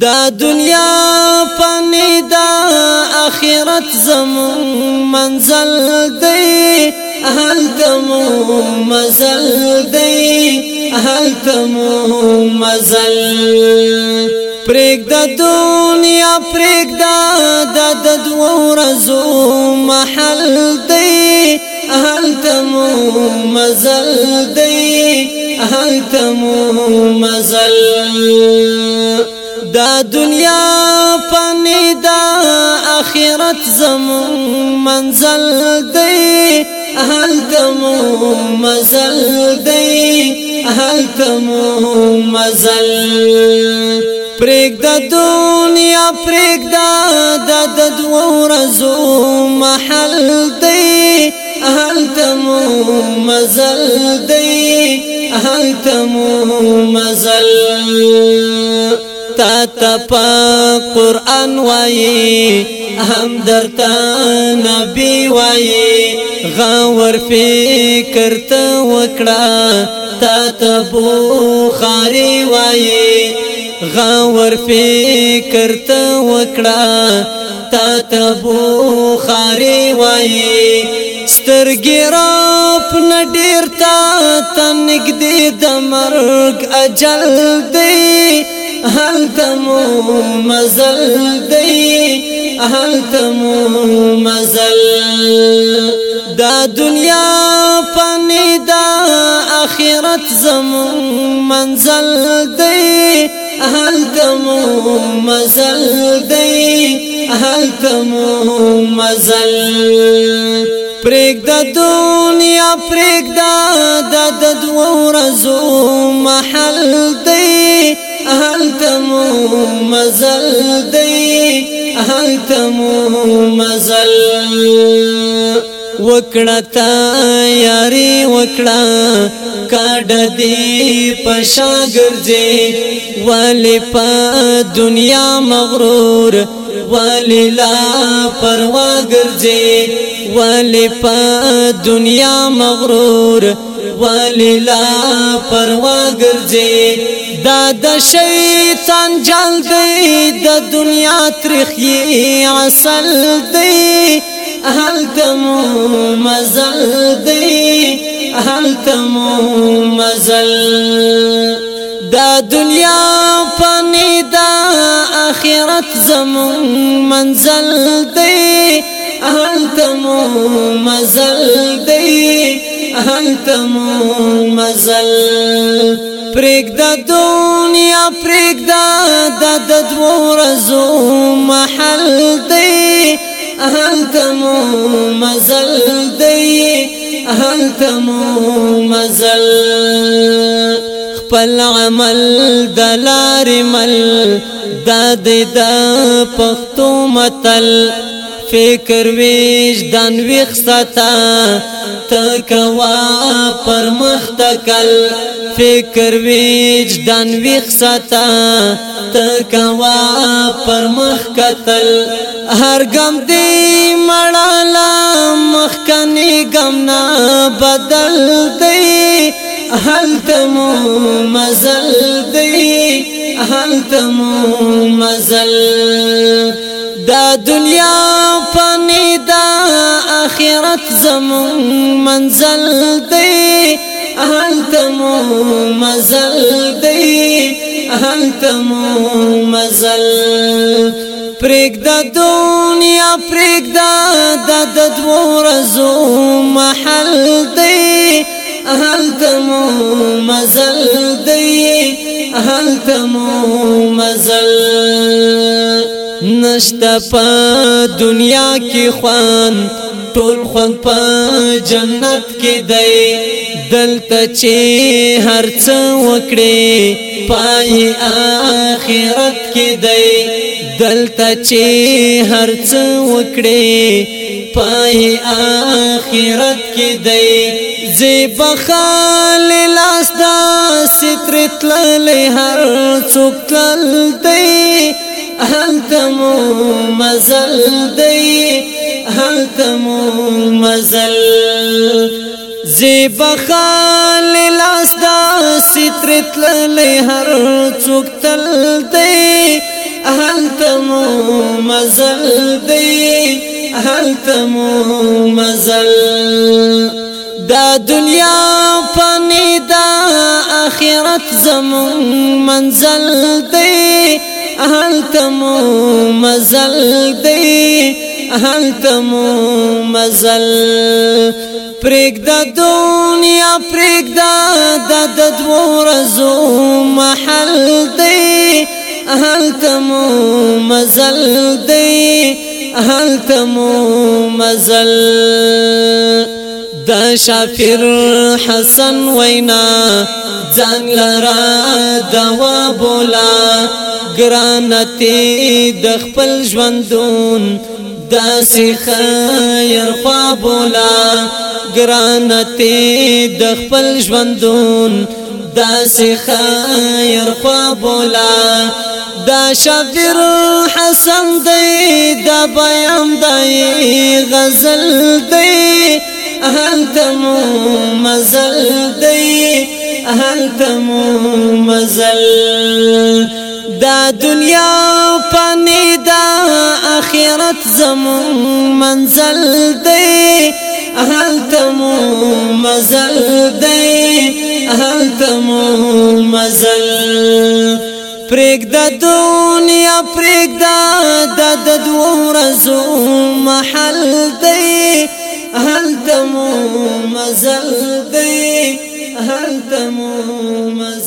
دا دنیا پنی دا اخرت زمون منزل دی اهل تمو مزل دی اهل تمو مزل پریک دا دنیا پریک دا دا دا دو رزو محل دی اهل تمو مزل دی اهل تمو مزل دا دنیا پانی دا اخرت زمون منزل دی اهل تمو مزل دی اهل تمو مزل پریک دا دنیا پریک دا دا دوه ورځو محل دی اهل تمو مزل دی اهل تمو مزل تا تپا قرآن وای هم درتا نبی وای غور فکر ته وکړه تا تبو خاري وای غور فکر ته وکړه تا تبو خاري وای سترګې را پن ډیر تا تنګ دې د مرګ اجل دی هل تمو مزل دی هل تمو مزل دا دنیا پانی دا آخرت زمو منزل دی هل تمو مزل دی هل تمو مزل پریک دا دنیا پریک دا دا دو رزو محل دی هلتمو مزل دی هلتمو مزل وکړه تا یاري وکړه کډ دې پشاګرځي ولې په دنیا مغرور ولی لا پروا گرزی ولی پا دنیا مغرور ولی لا پروا گرزی دا د شیطان جال دی د دنیا ترخی عسل دی اهل تمو مزل دی اهل تمو مزل دا دنیا پنی دا آخرت زمون منزل دی انت تمون مزل دی انت تمون مزل پریک دا دنیا پریک دا دا دوو رزو محل دی انت تمون مزل دی هل تمو مزل خپل عمل دلار مل داد دا پختو متل فکر ویش دان ویخ ستا تکوا پر مختکل فکر وجدان ویخ ستا تکوا پر مخ قتل هر غم دی مړاله مخکنی غم نه بدل دی هل تمو مزل دی هل تمو مزل دا دنیا فانی دا اخرت زمون منزل دی انتمو مزل دی انتمو مزل پریک دا دنیا پریک دا دا دا دورزو محل دی انتمو مزل دی انتمو مزل نشتا پا دنیا کی خوان ټول خوند په جنت کې دی دلته چې هر څه وکړي پای آخرت کې دی دلته چې هر څه وکړي پای آخرت کې دی زیبا خال لاس دا سترت للی هر څوک تل دی انت مو مزل دی هلتمو مزل زیبا خال لاستا سترت للی هر چوک تل دی هلتمو مزل دی هلتمو مزل دا دنیا پنی دا آخرت زمون منزل دی هلتمو مزل دی هلته مو مزل پریک د دنیا پریک د د دوو رزو محل دی هلته مو مزل دی هلته مو مزل د شافر حسن وینا ځان لرا دوا بولا ګرانته د خپل ژوندون داسې خیر خوا بولا ګرانته د خپل ژوندون داسې خیر خوا بولا دا شفیر حسن دی دا بیان دی غزل دی اهلتمو مزل دی اهلتمو مزل دا دنیا پانی آخرت زمون منزل دی اهل تمو مزل دی اهل تمو مزل پریک د دنیا پریک د د دوه ورځو محل دی اهل تمو مزل دی اهل تمو مزل